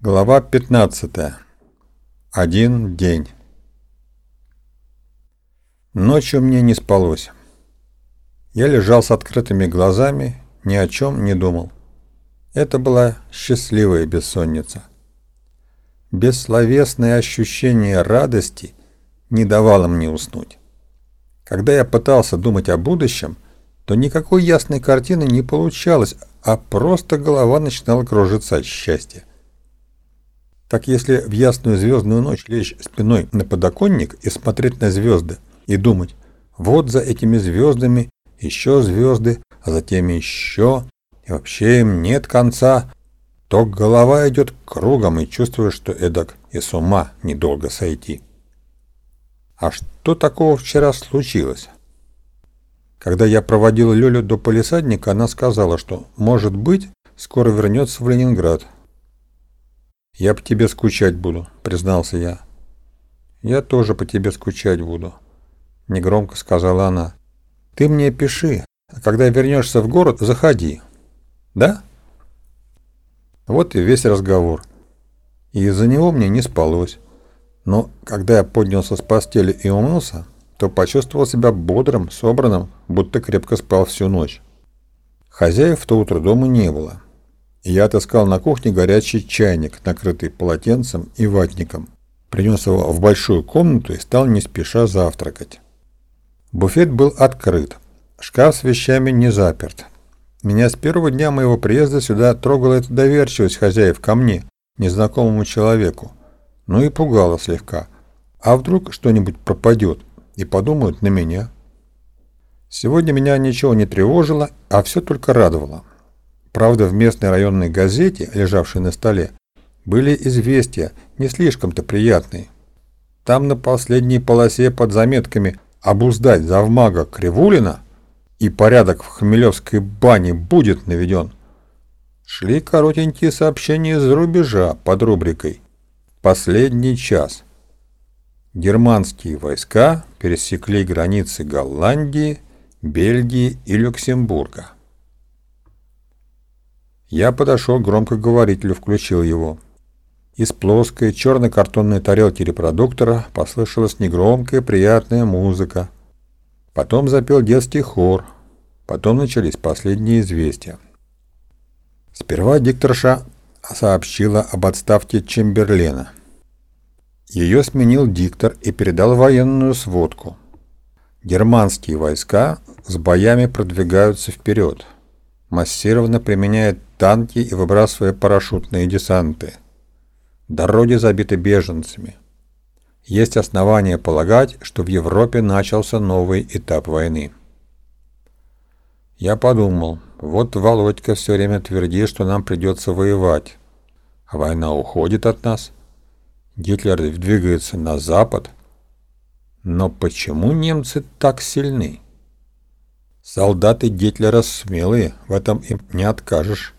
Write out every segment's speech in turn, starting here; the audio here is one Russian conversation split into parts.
Глава 15. Один день. Ночью мне не спалось. Я лежал с открытыми глазами, ни о чем не думал. Это была счастливая бессонница. Бессловесное ощущение радости не давало мне уснуть. Когда я пытался думать о будущем, то никакой ясной картины не получалось, а просто голова начинала кружиться от счастья. Так если в ясную звездную ночь лечь спиной на подоконник и смотреть на звезды, и думать, вот за этими звездами еще звезды, а затем еще, и вообще им нет конца, то голова идет кругом и чувствуешь, что эдак и с ума недолго сойти. А что такого вчера случилось? Когда я проводил Лёлю до полисадника, она сказала, что, может быть, скоро вернется в Ленинград, «Я по тебе скучать буду», — признался я. «Я тоже по тебе скучать буду», — негромко сказала она. «Ты мне пиши, а когда вернешься в город, заходи. Да?» Вот и весь разговор. И из-за него мне не спалось. Но когда я поднялся с постели и умылся, то почувствовал себя бодрым, собранным, будто крепко спал всю ночь. Хозяев в то утро дома не было. Я отыскал на кухне горячий чайник, накрытый полотенцем и ватником. Принес его в большую комнату и стал не спеша завтракать. Буфет был открыт. Шкаф с вещами не заперт. Меня с первого дня моего приезда сюда трогала эта доверчивость хозяев ко мне, незнакомому человеку. Ну и пугала слегка. А вдруг что-нибудь пропадет и подумают на меня? Сегодня меня ничего не тревожило, а все только радовало. Правда, в местной районной газете, лежавшей на столе, были известия, не слишком-то приятные. Там на последней полосе под заметками «Обуздать завмага Кривулина» и «Порядок в Хмелевской бане будет наведен» шли коротенькие сообщения из рубежа под рубрикой «Последний час». Германские войска пересекли границы Голландии, Бельгии и Люксембурга. Я подошел к громкоговорителю, включил его. Из плоской черной картонной тарелки репродуктора послышалась негромкая приятная музыка. Потом запел детский хор. Потом начались последние известия. Сперва дикторша сообщила об отставке Чемберлена. Ее сменил диктор и передал военную сводку. Германские войска с боями продвигаются вперед массированно применяет танки и выбрасывая парашютные десанты. Дороги забиты беженцами. Есть основания полагать, что в Европе начался новый этап войны. Я подумал, вот Володька все время твердит, что нам придется воевать, а война уходит от нас. Гитлер двигается на запад. Но почему немцы так сильны? Солдаты Гитлера смелые, в этом им не откажешь.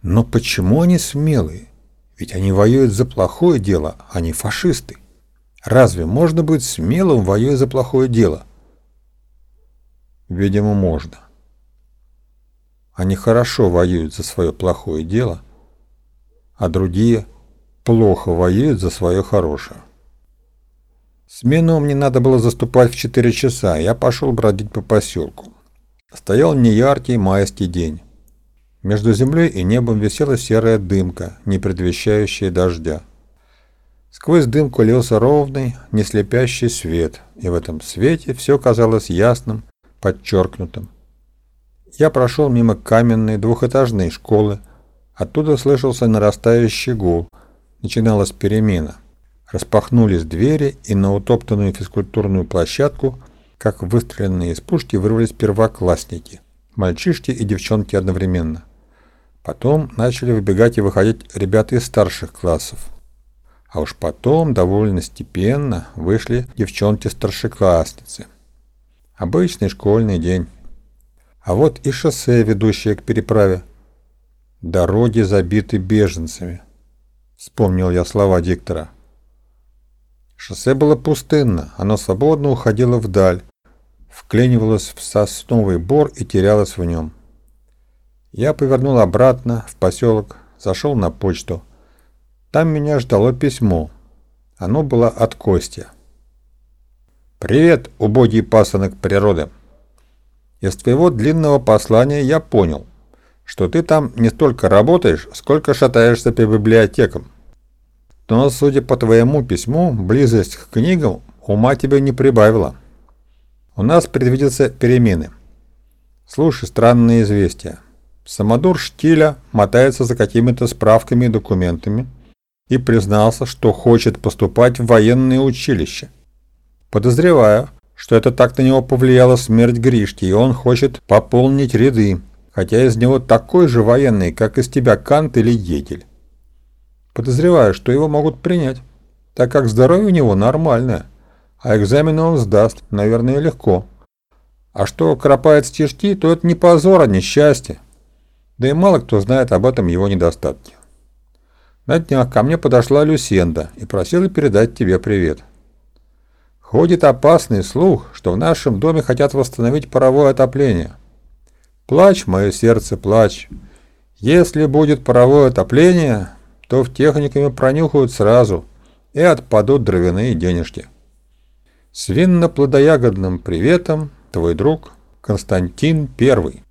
Но почему они смелые? Ведь они воюют за плохое дело, а не фашисты. Разве можно быть смелым, воюя за плохое дело? Видимо, можно. Они хорошо воюют за свое плохое дело, а другие плохо воюют за свое хорошее. Смену мне надо было заступать в 4 часа, я пошел бродить по поселку. Стоял неяркий майский день. Между землей и небом висела серая дымка, не предвещающая дождя. Сквозь дымку лился ровный, не слепящий свет, и в этом свете все казалось ясным, подчеркнутым. Я прошел мимо каменной двухэтажной школы, оттуда слышался нарастающий гул, начиналась перемена. Распахнулись двери, и на утоптанную физкультурную площадку, как выстреленные из пушки, вырвались первоклассники, мальчишки и девчонки одновременно. Потом начали выбегать и выходить ребята из старших классов. А уж потом, довольно степенно, вышли девчонки-старшеклассницы. Обычный школьный день. А вот и шоссе, ведущее к переправе. Дороги забиты беженцами. Вспомнил я слова диктора. Шоссе было пустынно, оно свободно уходило вдаль, вклинивалось в сосновый бор и терялось в нем. Я повернул обратно в поселок, зашел на почту. Там меня ждало письмо. Оно было от Костя. «Привет, убогий пасынок природы!» Из твоего длинного послания я понял, что ты там не столько работаешь, сколько шатаешься по библиотекам. Но, судя по твоему письму, близость к книгам ума тебе не прибавила. У нас предвидятся перемены. Слушай странные известия. Самодур Штиля мотается за какими-то справками и документами и признался, что хочет поступать в военное училище. Подозреваю, что это так на него повлияла смерть Гришки, и он хочет пополнить ряды, хотя из него такой же военный, как из тебя Кант или Егель. Подозреваю, что его могут принять, так как здоровье у него нормальное, а экзамены он сдаст, наверное, легко. А что кропает стишки, то это не позор, а несчастье. Да и мало кто знает об этом его недостатке. На днях ко мне подошла Люсенда и просила передать тебе привет. Ходит опасный слух, что в нашем доме хотят восстановить паровое отопление. Плачь, мое сердце, плачь. Если будет паровое отопление, то в техниками пронюхают сразу и отпадут дровяные денежки. С винно-плодоягодным приветом, твой друг Константин Первый.